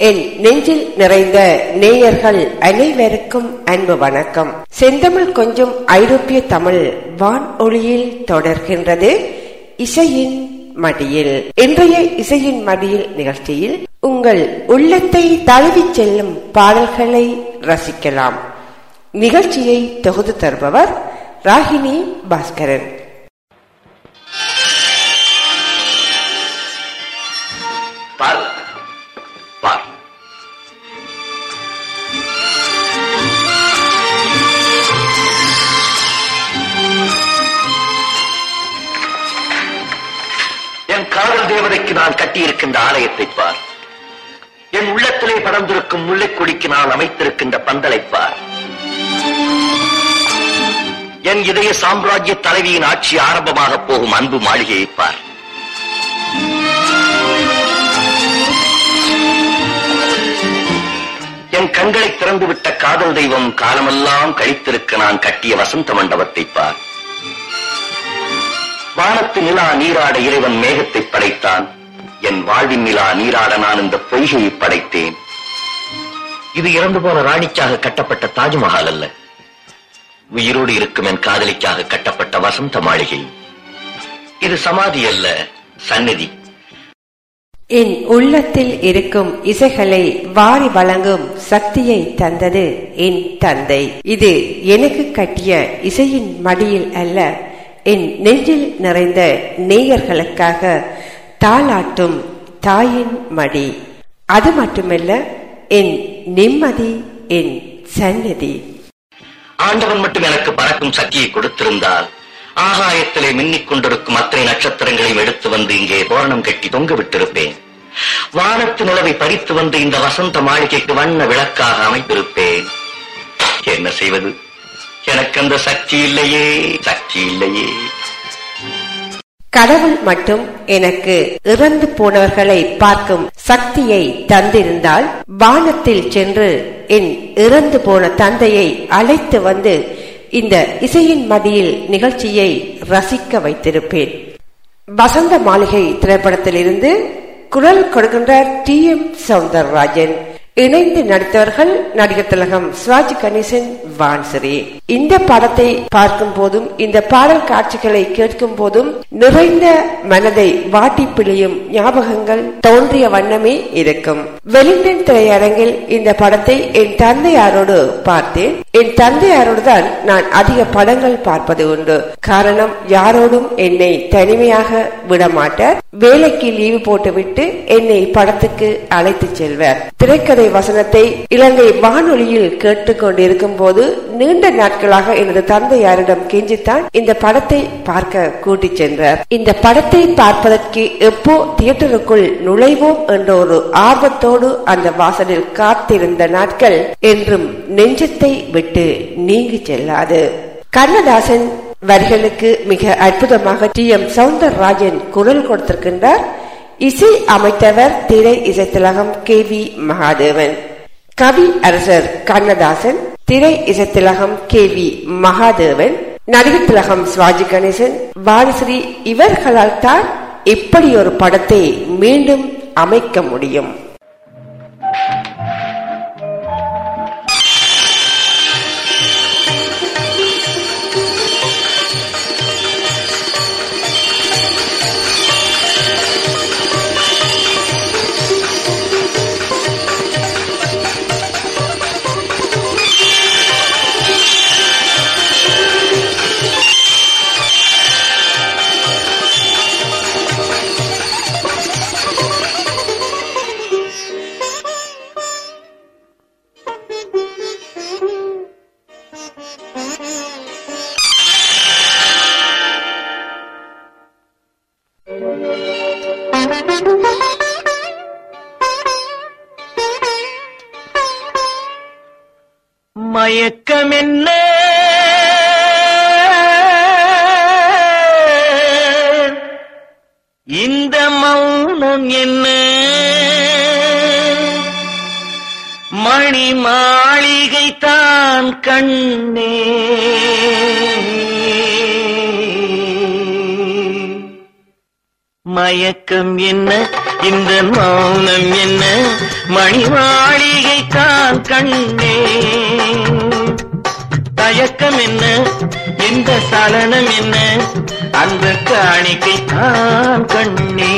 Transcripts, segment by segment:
என் நெஞ்சில் நிறைந்த நேயர்கள் அனைவருக்கும் அன்பு வணக்கம். செந்தமிழ் கொஞ்சம் ஐரோப்பிய தமிழ் வான் ஒளியில் தொடர்கின்றது. இசையின் மடியில். இன்றைய இசையின் மடியில் நிகழ்ச்சியில் உங்கள் உள்ளத்தை தழுவி செல்லும் பாடல்களை ரசிக்கலாம். நிகழ்ச்சியை தொகுத்து தருபவர் ராகினி பாஸ்கரன். தேவதைக்கு நான் கட்டியிருக்கின்ற ஆலயத்தை பார். என் உள்ளத்திலே படர்ந்திருக்கும் முல்லைக்கொடிக்கு நான் அமைத்திருக்கின்ற பந்தலை பார். என் இதய சாம்ராஜ்ய தலைவியின் ஆட்சி ஆரம்பமாக போகும் அன்பு மாளிகையை பார். என் கண்களை திறந்துவிட்ட காதல் தெய்வம் காலமெல்லாம் கழித்திருக்க நான் கட்டிய வசந்த மண்டபத்தை பார். வானத்து நிலா நீராட இறைவன் மேகத்தை படைத்தான். என் வாழ்வின் நிலா நீராட நான் இந்த பொய்கையை படைத்தேன். இது இறந்து போன ராணிக்காக கட்டப்பட்ட தாஜ்மஹால் அல்ல. உயிரோடு இருக்கும் என் காதலிக்காக கட்டப்பட்ட வசந்த மாளிகை. இது சமாதி அல்ல சந்நிதி. என் உள்ளத்தில் இருக்கும் இசைகளை வாரி வழங்கும் சக்தியை தந்தது என் தந்தை. இது எனக்கு கட்டிய இசையின் மடியில் அல்ல என் நெஞ்சில் நிறைந்த நேயர்களுக்காக தாளாட்டும் தாயின் மடி. அது மட்டுமல்ல என் நிம்மதி என் சந்நிதி. ஆண்டவன் மட்டும் எனக்கு பறக்கும் சக்தியை கொடுத்திருந்தால் ஆகாயத்திலே மின்னிக் கொண்டிருக்கும் அத்தனை நட்சத்திரங்களையும் எடுத்து வந்து இங்கே தோரணம் கட்டி தொங்க விட்டிருப்பேன். வானத்து நிலவை பறித்து வந்து இந்த வசந்த மாளிகைக்கு வண்ண விளக்காக அமைத்திருப்பேன். என்ன செய்வது? எனக்கு அந்த சக்தி இல்லையே சக்தி இல்லையே. கடவுள் மட்டும் எனக்கு இறந்து போனவர்களை பார்க்கும் சக்தியை தந்திருந்தால் வானத்தில் சென்று என் இறந்து போன தந்தையை அழைத்து வந்து இந்த இசையின் மடியில் நிகழ்ச்சியை ரசிக்க வைத்திருப்பேன். வசந்த மாளிகை திரைப்படத்திலிருந்து குரல் கொடுக்கின்ற டி எம் சவுந்தரராஜன். இணைந்து நடித்தவர்கள் நடிகர் திலகம் சிவாஜி கணேசன் வான்சரி இந்த படத்தை பார்க்கும் போதும் இந்த பாடல் காட்சிகளை கேட்கும் போதும் நிறைந்த மனதை வாட்டி பிழியும் ஞாபகங்கள் தோன்றிய வண்ணமே இருக்கும். வெலிங்டன் திரையரங்கில் இந்த படத்தை என் தந்தையாரோடு பார்த்தேன். என் தந்தையாரோடு தான் நான் அதிக படங்கள் பார்ப்பது உண்டு. காரணம் யாரோடும் என்னை தனிமையாக விடமாட்டார். வேலைக்கு லீவு போட்டுவிட்டு என்னை படத்துக்கு அழைத்து செல்வார். திரைக்கதை வசனத்தை இலங்கை வானொலியில் கேட்டுக்கொண்டிருக்கும் போது நீண்ட நாட்களாக எனது தந்தையாரிடம் கெஞ்சித்தான் இந்த படத்தை பார்க்க கூட்டிச் சென்றார். இந்த படத்தை பார்ப்பதற்கு எப்போ தியேட்டருக்குள் நுழைவோம் என்ற ஒரு ஆர்வத்தோடு அந்த வாசலில் காத்திருந்த நாட்கள் என்றும் நெஞ்சத்தை விட்டு நீங்கி செல்லாது. கண்ணதாசன் வரிகளுக்கு மிக அற்புதமாக டி எம் சவுந்தரராஜன் குரல் கொடுத்திருக்கின்றார். இசை அமைத்தவர் திரை இசைத்திலகம் கே வி மகாதேவன். கவி அரசர் கண்ணதாசன் திரை இசைத்திலகம் கே வி மகாதேவன் நடிகர் திலகம் சிவாஜி கணேசன் பாலஸ்ரீ இவர்களால் தான் இப்படி ஒரு படத்தை மீண்டும் அமைக்க முடியும். மயக்கம் என்ன? இந்த மௌனம் என்ன? மணிமாளிகை தான் கண்ணே தயக்கம் என்ன? எந்த சலனம் என்ன? அந்த காணிக்கை தான் கண்ணே.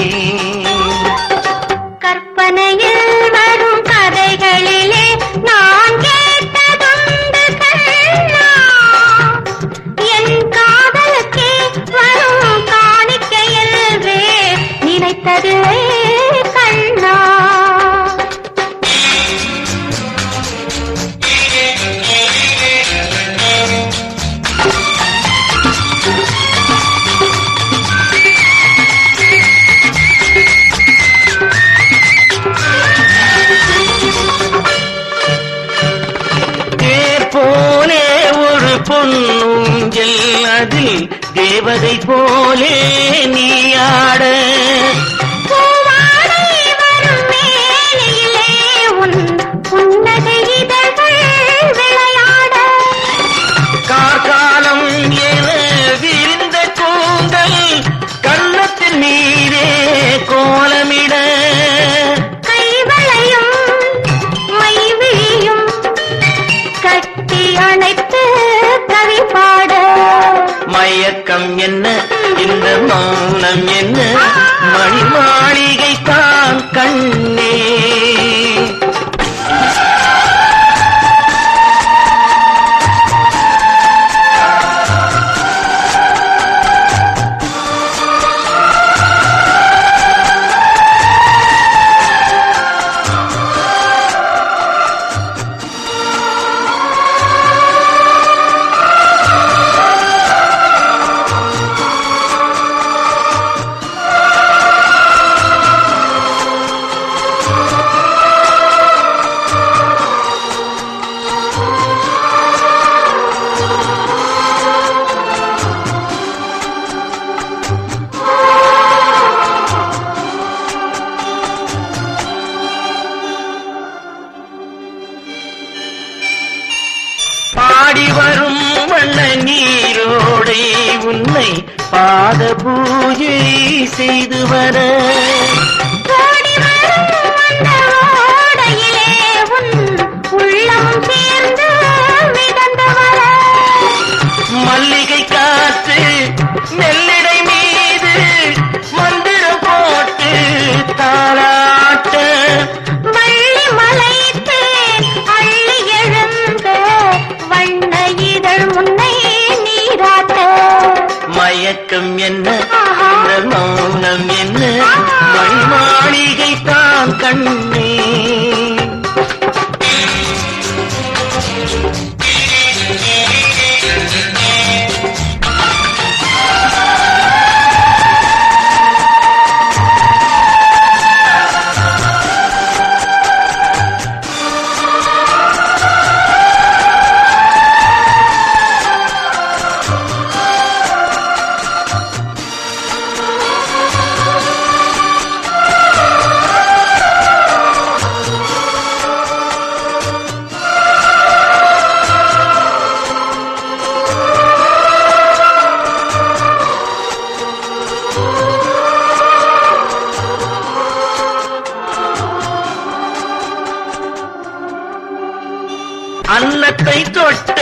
அன்னத்தை தொட்ட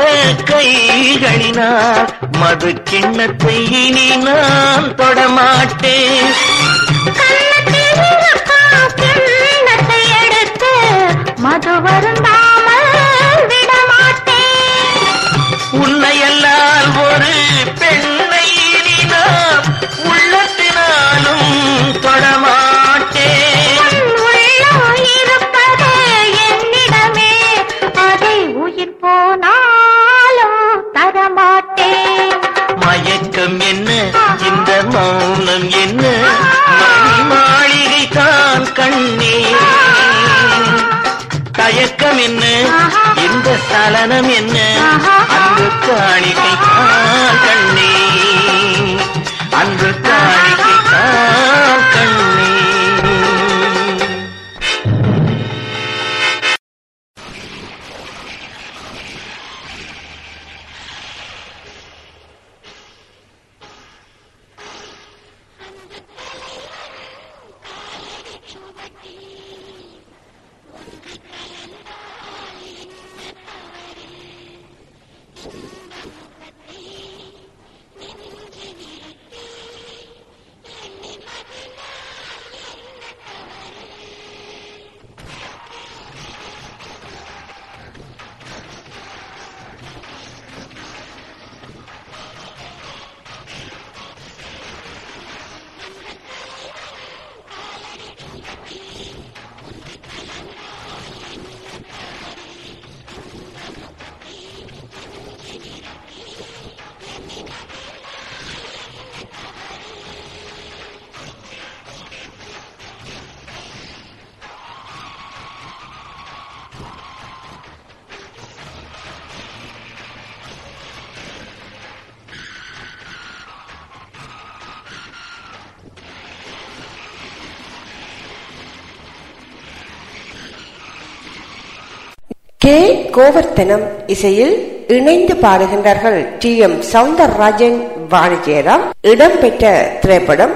கைகளினார் மது கிண்ணத்தை இனி நான் தொடமாட்டேன். மது வருந்தாமல் விடமாட்டேன் உன்னையெல்லாம் ஒரு பெண்ணை இனி நாம் உள்ளத்தினாலும் தொடமா சலனம் என்ன? இந்த சலனம் என்ன? அன்பு காணிக்கை கே. கோவர்த்தனம் இசையில் இணைந்து பாடுகின்றார்கள் டி. எம். சவுந்தரராஜன் வாணிஜேராம். இடம்பெற்ற திரைப்படம்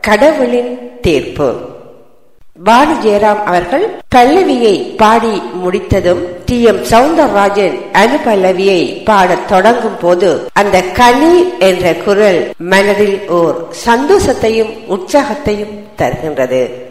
கடவுளின் தீர்ப்பு. பாணி ஜெயராம் அவர்கள் பல்லவியை பாடி முடித்ததும் டி. எம். சவுந்தரராஜன் அனுபல்லவியை பாடத் தொடங்கும் போது அந்த கனி என்ற குரல் மனதில் ஓர் சந்தோஷத்தையும் உற்சாகத்தையும் தருகின்றது.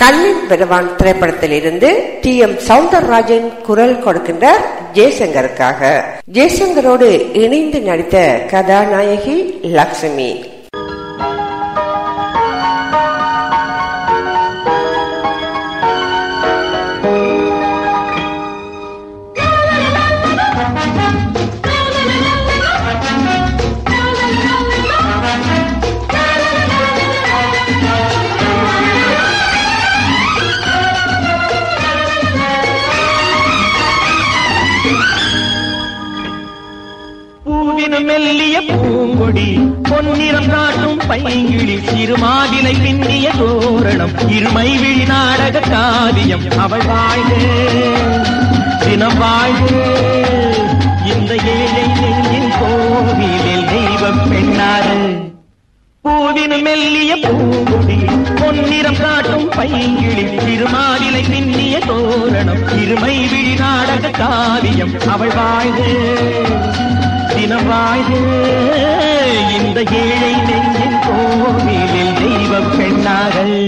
கல்லின் பெருவான் திரைப்படத்தில் இருந்து டி. எம். சவுந்தரராஜன் குரல் கொடுக்கின்றார் ஜெய்சங்கருக்காக. ஜெய்சங்கரோடு இணைந்து நடித்த கதாநாயகி லக்ஷ்மி. பைங்கிழி சிறுமாவிலை பின்னிய தோரணம் இருமை விழி நாடக காவியம் அவள் வாழ்வு. தினம் வாழ்வு. இந்த ஏழை நெஞ்சின் கோவிலில் தெய்வம் பெண்ணாறு. பூவினும் மெல்லிய பூங்கொடி பொன்னிறம் காட்டும் பைங்கிழி திருமாவிலை பின்னிய தோரணம் இருமை விழி நாடக காவியம் அவள் வாழ்வு. தினம் வாழ்க இந்த ஏழை நெஞ்சின் கோவிலில் தெய்வ பெண்ணார்கள்.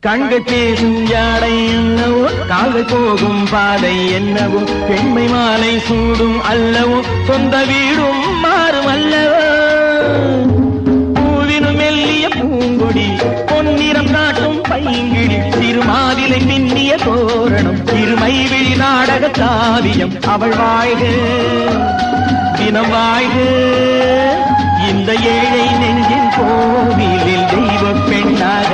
கண்கள் பேசும் யாடை என்னவோ? கால்கள் போகும் பாதை என்னவோ? பெண்மை மாலை சூடும் அல்லவோ? சொந்த வீடும் மாறும் அல்லவோ? பூவினும் மெல்லிய பூங்கொடி பொன்னிறம் காட்டும் பைங்கிழி திருமாதிலை பின்னிய தோரணம் திருமை விழி நாடக காவியம் அவள் வாழ்க தினம் வாழ்க. இந்த ஏழை நெஞ்சின் கோவிலில் தெய்வ பெண்ணாக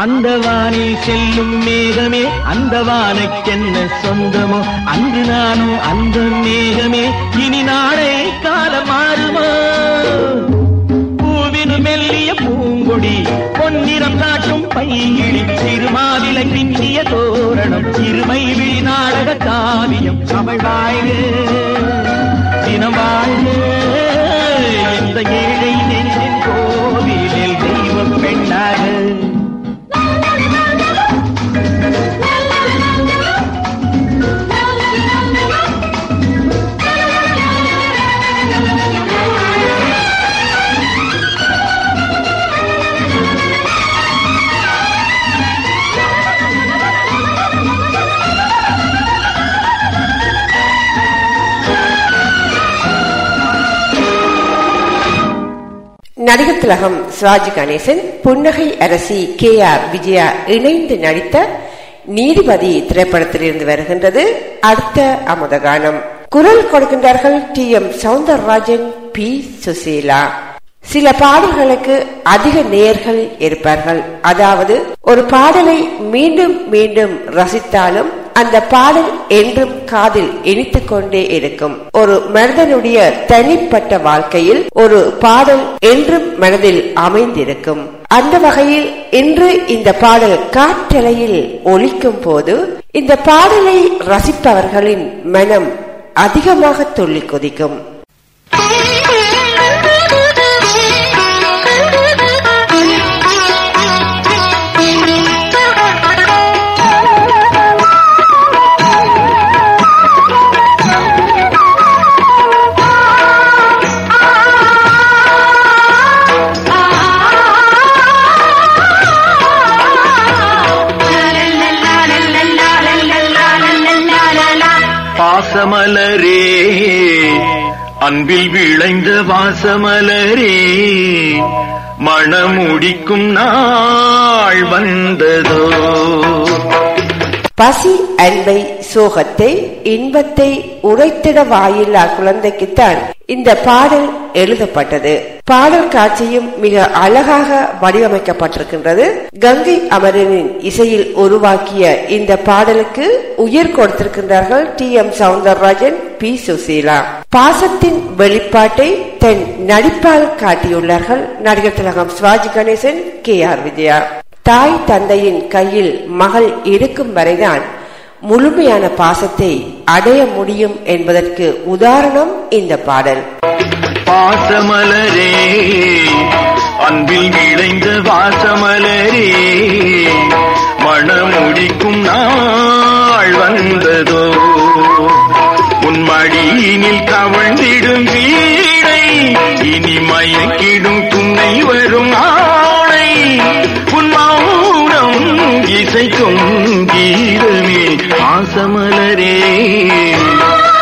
அந்த வானில் செல்லும் மேகமே அந்த வானைக்கென்ன சொந்தமோ அன்று நானும் அந்த மேகமே இனி நாளை காலம் மாறுமோ? பூவினு மெல்லிய பூங்கொடி பொன்னிறம் காட்டும் பைங்கிழி சிறுமாவிலை பின்னிய தோரணம் சிறுமை விழி நாடக காவியம் தமிழ் வாழ்க தினம் வாழ்க. இந்த ஏழை நடிகர் திலகம் சிவாஜி கணேசன் புன்னகை அரசி கே ஆர் விஜயா இணைந்து நடித்த நீதிபதி திரைப்படத்திலிருந்து வருகின்றது அடுத்த அமுதகானம் குரல் கொடுக்கின்றார்கள் T M Soundararajan P Susheela. சில பாடல்களுக்கு அதிக நேர்கள் இருப்பார்கள். அதாவது ஒரு பாடலை மீண்டும் மீண்டும் ரசித்தாலும் அந்த பாடல் என்றும் காதில் இனித்து கொண்டே இருக்கும். ஒரு மனிதனுடைய தனிப்பட்ட வாழ்க்கையில் ஒரு பாடல் என்றும் மனதில் அமைந்திருக்கும். அந்த வகையில் இன்று இந்த பாடல் காற்றலையில் ஒலிக்கும் போது இந்த பாடலை ரசிப்பவர்களின் மனம் அதிகமாக துள்ளி கொதிக்கும். அன்பில் விளைந்த வாசமலரே மணமுடிக்கும் நாள் வந்ததோ? பசி அன்பை சோகத்தை இன்பத்தை உரைத்திட வாயில்லா குழந்தைக்குத்தான் இந்த பாடல் எழுதப்பட்டது. பாடல் காட்சியும் மிக அழகாக வடிவமைக்கப்பட்டிருக்கின்றது. கங்கை அமரனின் இசையில் உருவாக்கிய இந்த பாடலுக்கு உயிர் கொடுத்திருக்கின்றார்கள் T M Soundararajan P Susheela பாசத்தின் வெளிப்பாட்டை தன் நடிப்பால் காட்டியுள்ளார்கள் நடிகர் திலகம் சிவாஜி கணேசன் கே ஆர் விஜயா. தாய் தந்தையின் கையில் மகள் இருக்கும் வரைதான் முழுமையான பாசத்தை அடைய முடியும் என்பதற்கு உதாரணம் இந்த பாடல். பாசமலரே அன்பில் இணைந்த வாசமலரே மனமுடிக்கும் நாள் வந்ததோ. உன் மடியினில் கவழ்ந்திடும் வீடை இனி மயக்கிடும் துணை வரும் ஆணை உன் மௌனம் இசைக்கும் கீதமே வாசமலரே.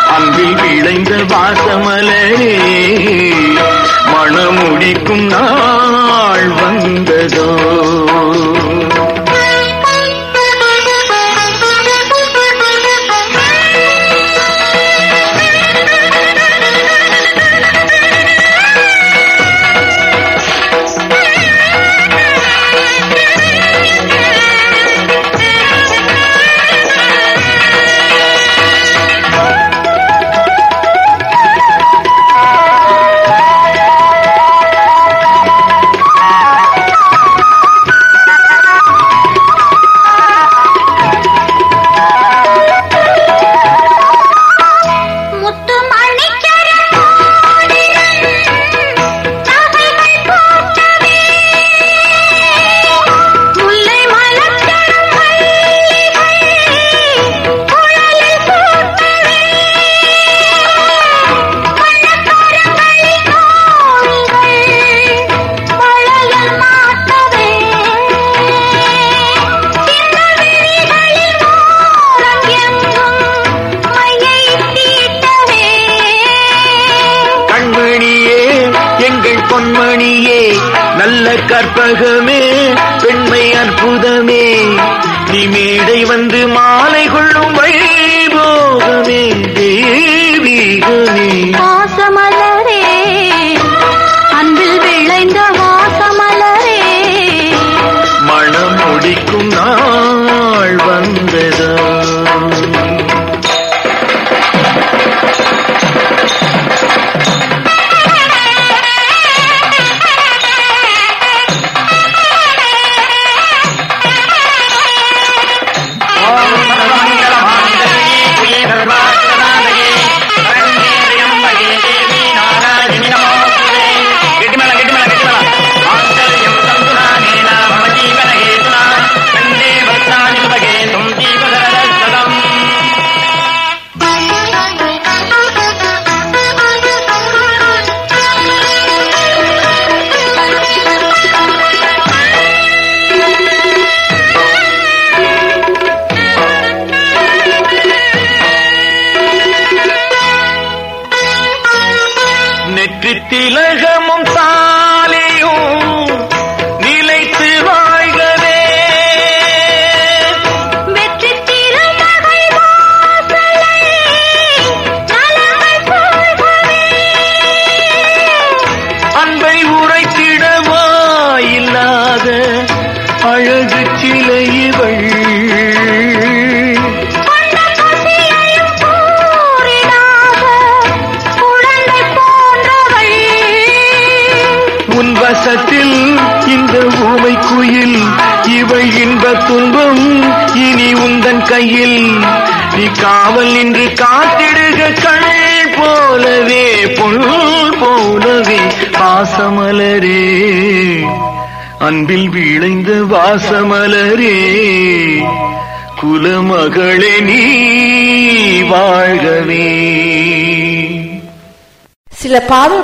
அன்பில் விளைந்த வாசமலரே. மணமுடிக்கும் நாள் வந்ததோ.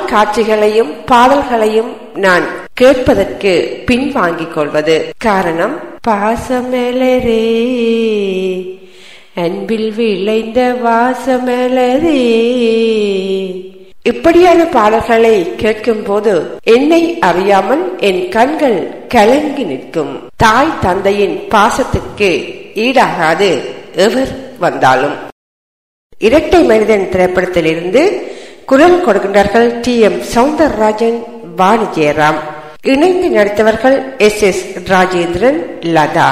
காட்சிகளையும் பாடல்களையும் நான் கேட்பதற்கு பின்வாங்கிக் கொள்வது. காரணம் பாசமேலரே அன்பில் விளைந்த வாசமேலரே. இப்படியான பாடல்களை கேட்கும் போது என்னை அறியாமல் என் கண்கள் கலங்கி நிற்கும். தாய் தந்தையின் பாசத்திற்கு ஈடாகாது எவர் வந்தாலும். இரட்டை மனிதன் திரைப்படத்தில் இருந்து குரல் கொடுக்கின்றார்கள் டி எம் சவுந்தரராஜன் வாணி இணைந்து நடித்தவர்கள் எஸ் எஸ் ராஜேந்திரன் லதா.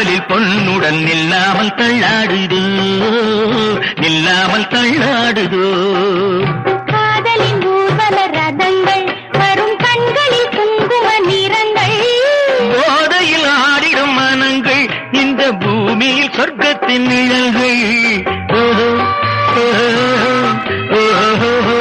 காவலில் பொண்ணுடன் நில்லாமல் தள்ளாடுதோ? நில்லாமல் தள்ளாடுதோ? காதலின் ஊர்வல ரதங்கள் வரும் கண்களில் குங்கும நிறங்கள். போதையில் ஆடிடும் மனங்கள் இந்த பூமியில் சொர்க்கத்தின் நிழல்கள். ஓஹோ ஓஹோ ஓஹோ.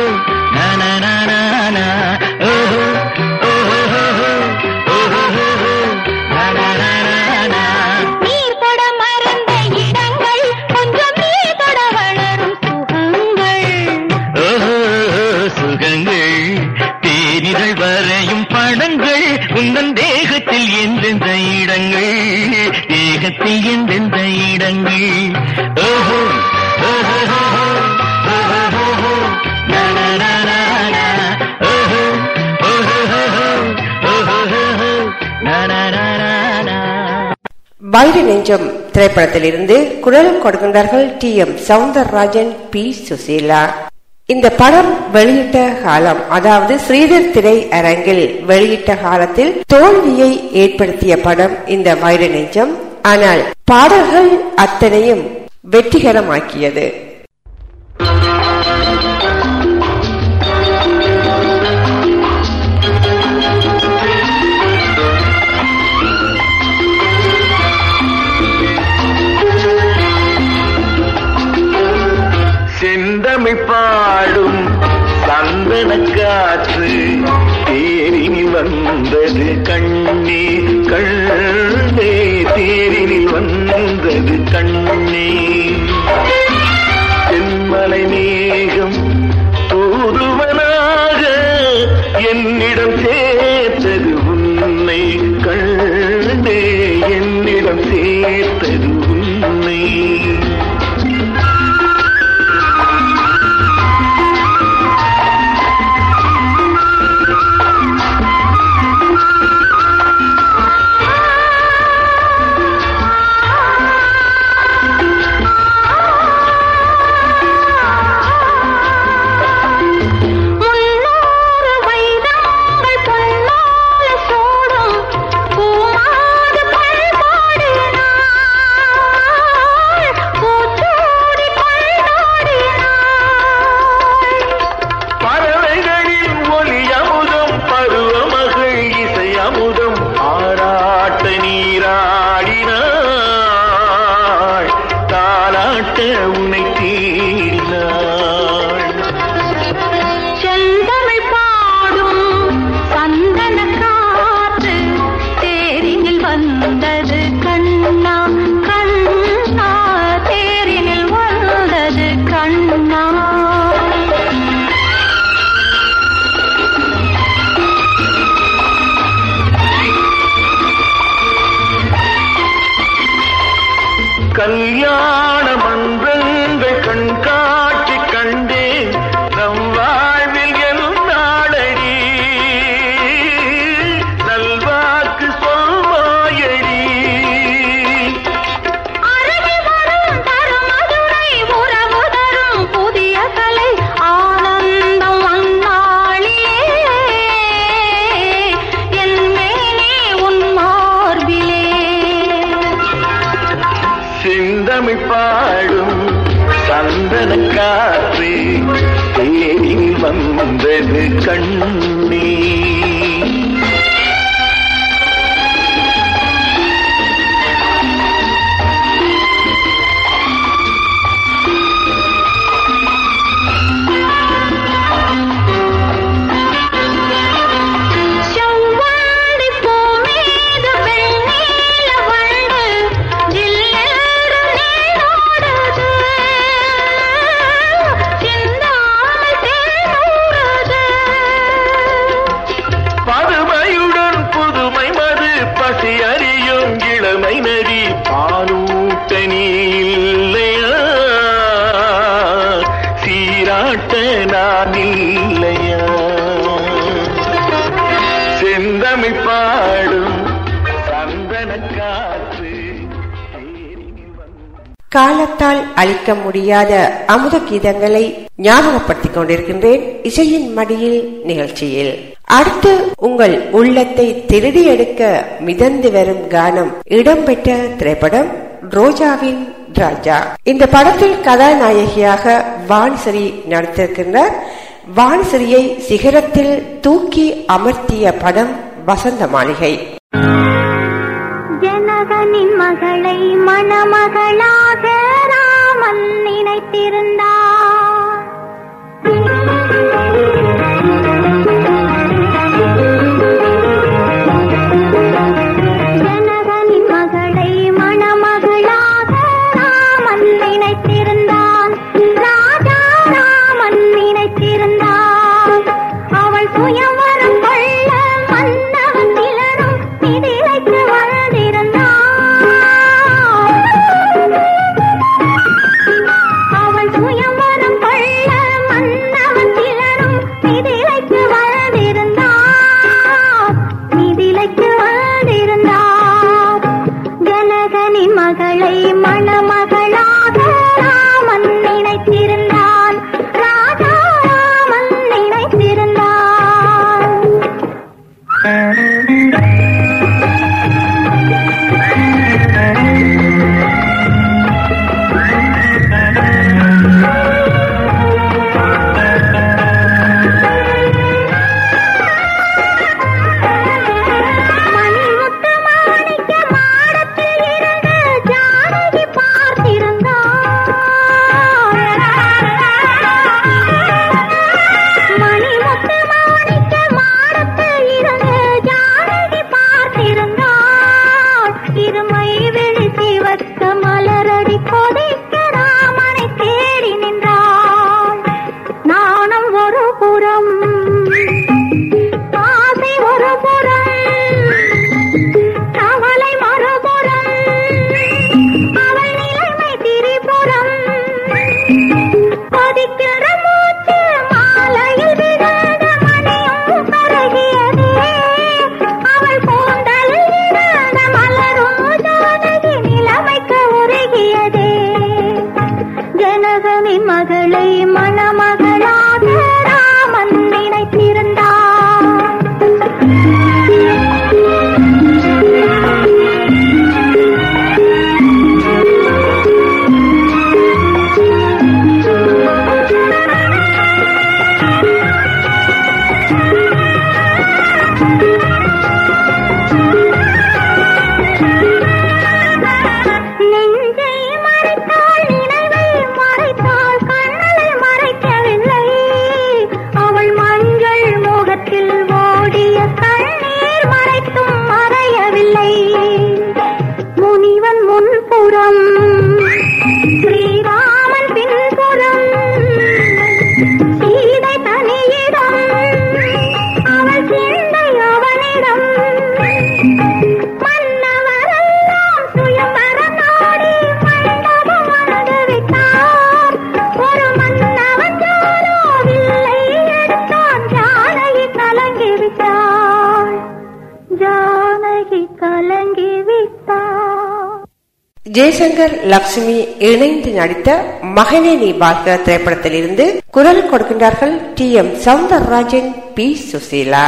வைர நெஞ்சம் திரைப்படத்திலிருந்து குரல் கொடுக்கின்றார்கள் T M Soundararajan P Susheela. இந்த படம் வெளியிட்ட காலம் அதாவது ஸ்ரீதர் திரை அரங்கில் வெளியிட்ட காலத்தில் தோல்வியை ஏற்படுத்திய படம் இந்த வைர நெஞ்சம். ஆனால் பாடல்கள் அத்தனையும் வெற்றிகரமாக்கியது. காற்று தேரினி வந்தது கண்ணே கண்ணே தேரினி வந்தது கண்ணே அளிக்க முடியாத அமுத கீதங்களை ஞாபகப்படுத்திக் கொண்டிருக்கின்றேன் இசையின் மடியில் நிகழ்ச்சியில். அடுத்து உங்கள் உள்ளத்தை திருடி எடுக்க மிதந்து வரும் கானம் இடம்பெற்ற திரைப்படம் ரோஜாவின் ராஜா. இந்த படத்தில் கதாநாயகியாக வான்சரி நடித்திருக்கின்றார். வான்சரியை சிகரத்தில் தூக்கி அமர்த்திய படம் வசந்த மாளிகை. ஜனகனின் மகளை மணமகளா வைத்திருந்தார். இணைந்து நடித்த மகனே நீ வாழ்க திரைப்படத்தில் இருந்து குரல் கொடுக்கின்றார்கள் T M Soundararajan P. Susheela.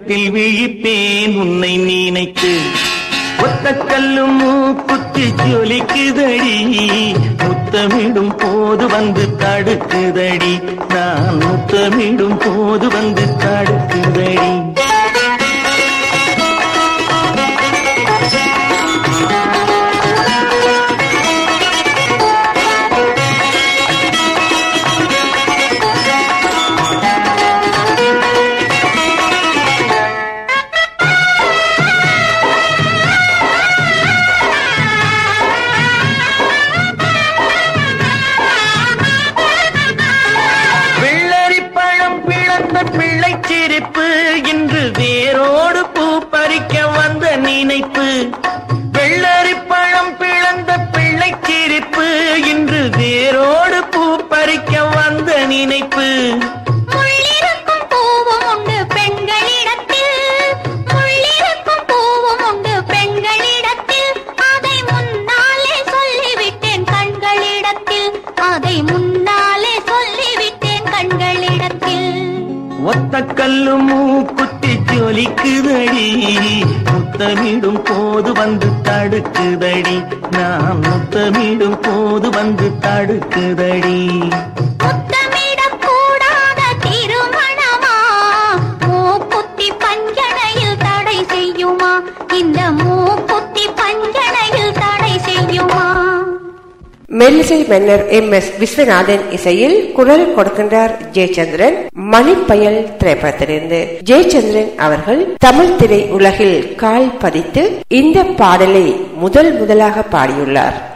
விழிப்பில் விழிப்பே மன்னர் எம். எஸ். விஸ்வநாதன் இசையில் குரல் கொடுக்கின்றார் ஜெயச்சந்திரன் மணிப்பயல் திரைப்படத்திலிருந்து. ஜெயச்சந்திரன் அவர்கள் தமிழ் திரை உலகில் கால் பதித்து இந்த பாடலை முதல் முதலாக பாடியுள்ளார்.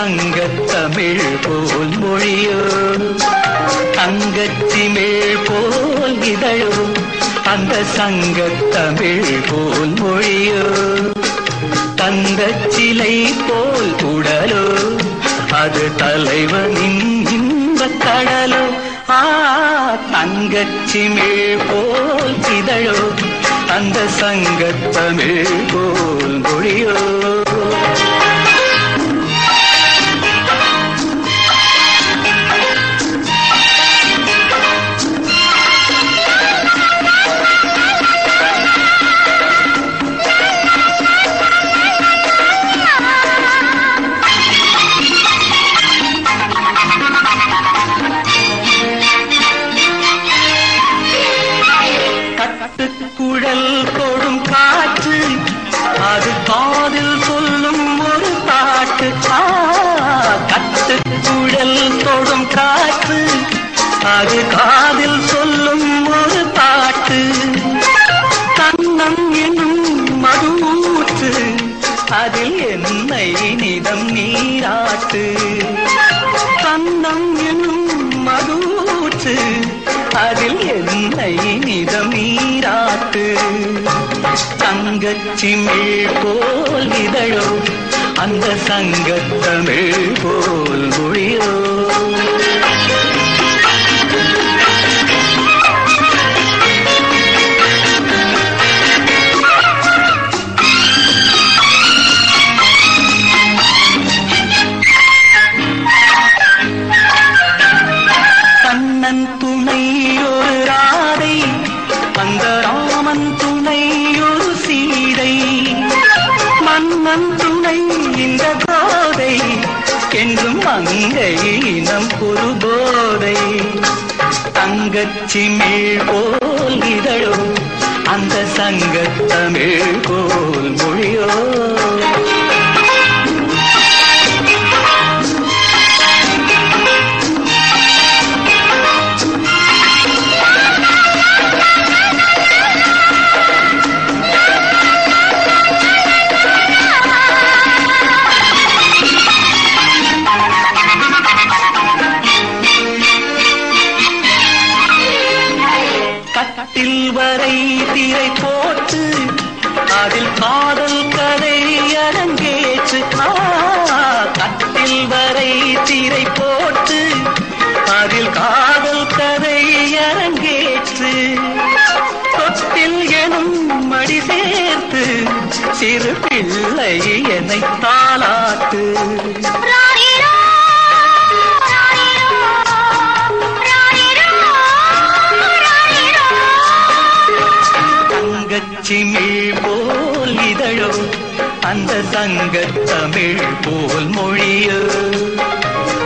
தங்கத் தமிழ் போல் மொழியோடும் தங்கத்திமிழ் போல் இதழும் அந்த சங்கத் தமிழ் போல் மொழியோடும் தங்கச்சிலை போல் உடலோ அது தலைவனின் இன்பக் கடலோ ஆ தங்கச்சிமிழ் போல் இதழோ அந்த சங்கத் தமிழ் போல் மொழியோ என்னை இனிதம் நீராட்டு. கண்ணம் எனும் மதூற்று அதில் என்னை இனிதம் நீராட்டு. தங்கச்சிமிழ் போல் இதழோ அந்த சங்கத்தமிழ் போல் மொழியோ. மங்கை இனம் ஒரு போதை தங்கச்சிமிழ் போல் இதழோ அந்த சங்க தமிழ் போல் மொழியோ. என்னை தாளாட்டு. தங்கச்சிமிழ் போல் இதழோ அந்த சங்கத்தமிழ் போல் மொழியோ.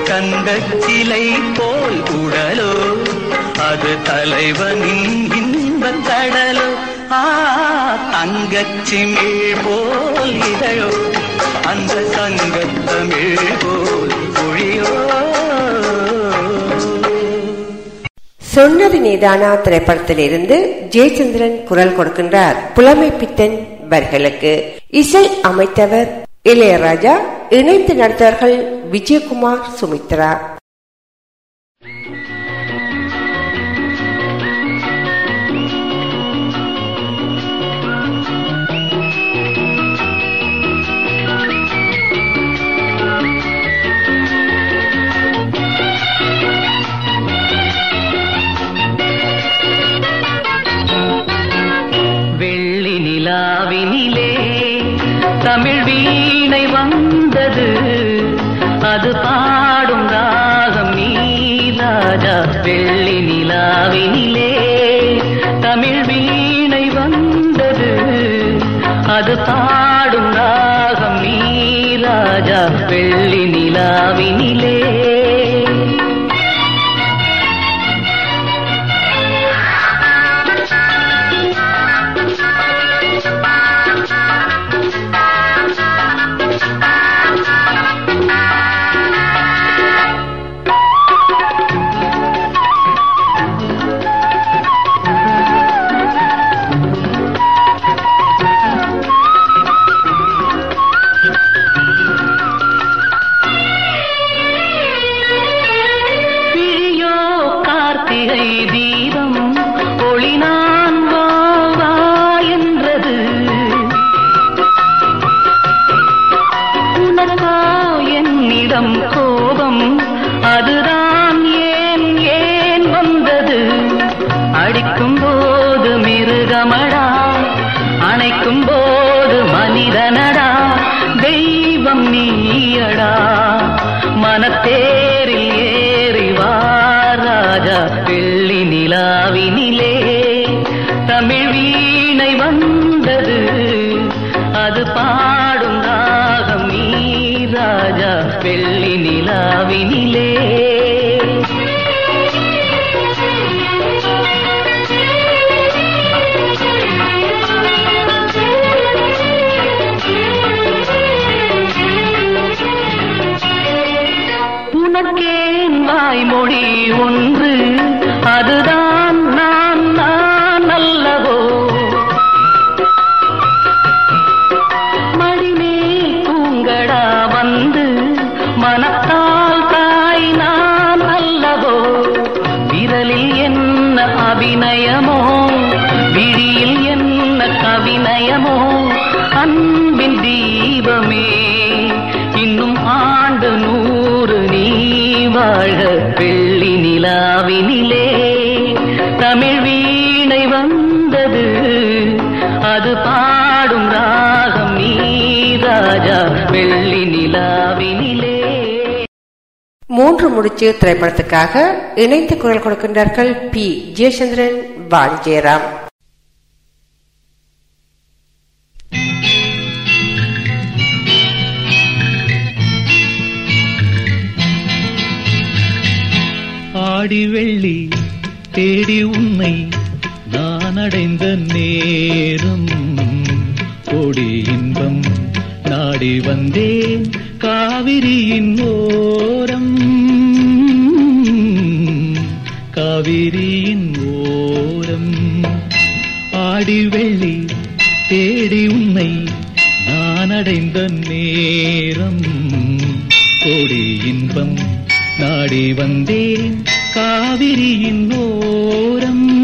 கந்தச்சிலை போல் உடலோ அது தலைவனின் இன்பத் தடலோ தங்கச்சிமிழ் போல் இதழோ அந்த தங்கத்தமிழ் போல் மொழியோ சொன்னது நீதானா? திரைப்படத்திலிருந்து ஜெயச்சந்திரன் குரல் கொடுக்கின்றார் புலமை பித்தன் வர்களுக்கு இசை அமைத்தவர் இளையராஜா இணைந்து நடத்தவர்கள் விஜயகுமார் சுமித்ரா. அது பாடும் ராகம் நீராஜா வெள்ளி ராஜா முடிச்சு திரைப்படத்துக்காக இணைந்து குரல் கொடுக்கின்றார்கள் பி. ஜெயச்சந்திரன் பாலி ஜெயராம் ஆடி வெள்ளி தேடி உன்னை காவிரியின் ஓரம். ஆடி வெள்ளி தேடி உன்னை நான் அடைந்த நேரம். கோடி இன்பம் நாடி வந்தேன். காவிரியின் ஓரம்.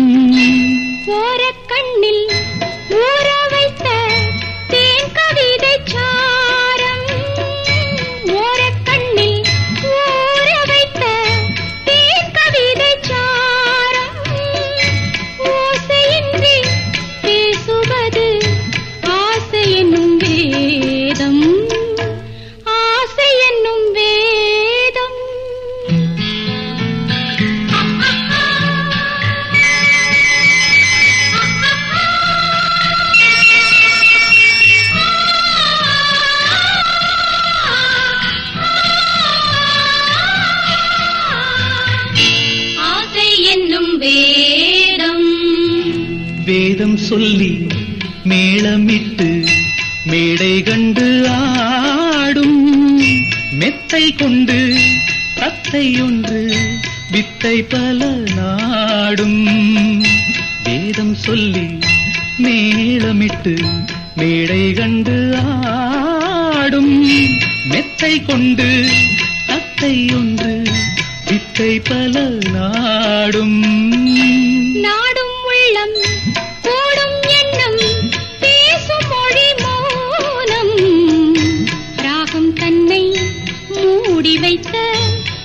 மூடி வைத்த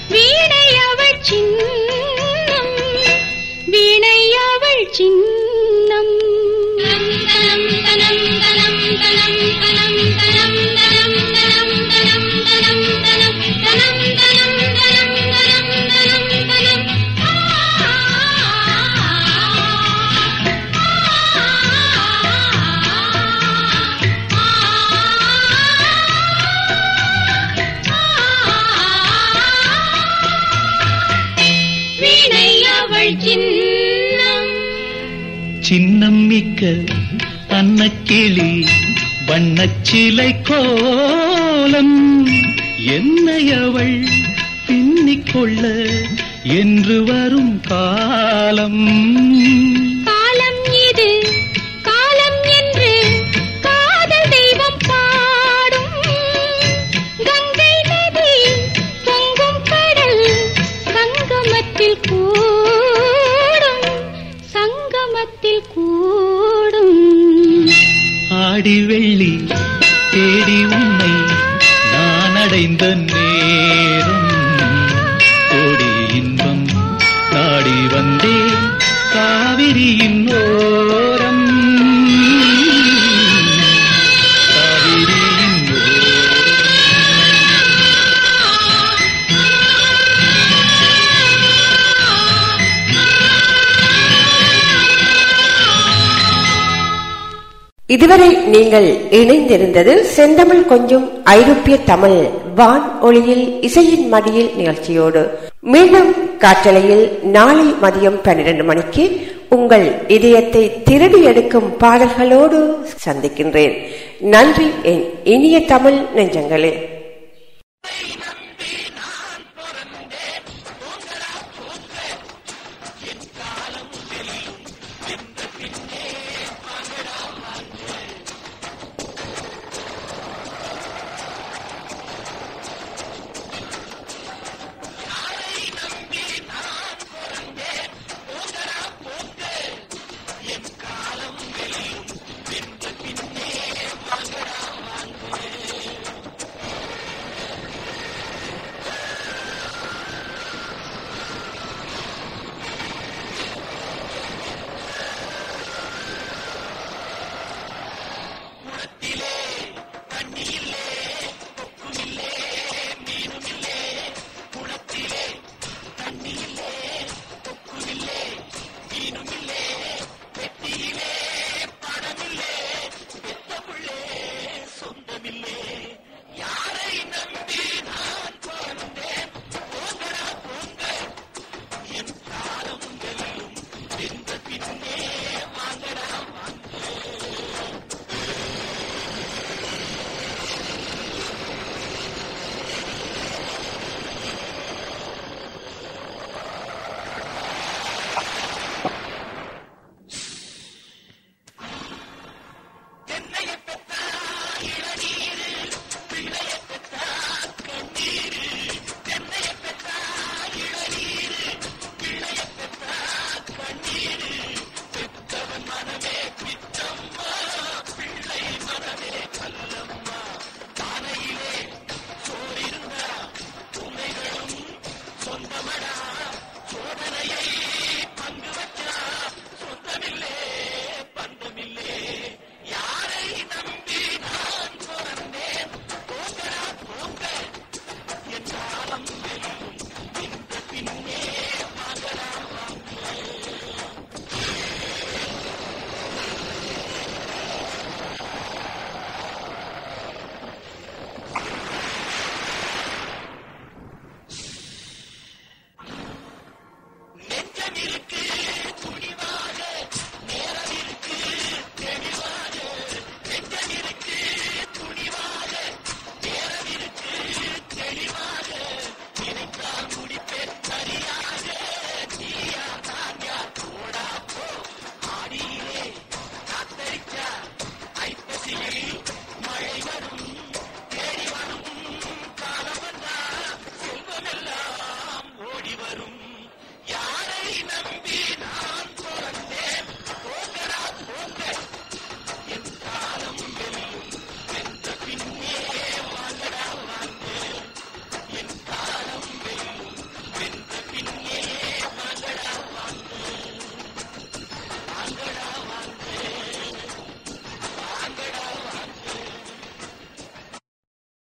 வீணை அவள் சின்னம். வீணை அவள் சின்னம். தனம் தனம் தனம் தனம். வண்ணக்கிளி வண்ணச்சிலை கோலம். என்னை அவள் பின்னிக் என்று வரும் காலம் காலம். இதுவரை நீங்கள் இணைந்திருந்தது செந்தமிழ் கொஞ்சம் ஐரோப்பிய தமிழ் வான் ஒளியில் இசையின் மடியில் நிகழ்ச்சியோடு. மீண்டும் காற்றலையில் நாளை மதியம் பன்னிரண்டு மணிக்கு உங்கள் இதயத்தை திருடி எடுக்கும் பாடல்களோடு சந்திக்கின்றேன். நன்றி என் இனிய தமிழ் நெஞ்சங்களே.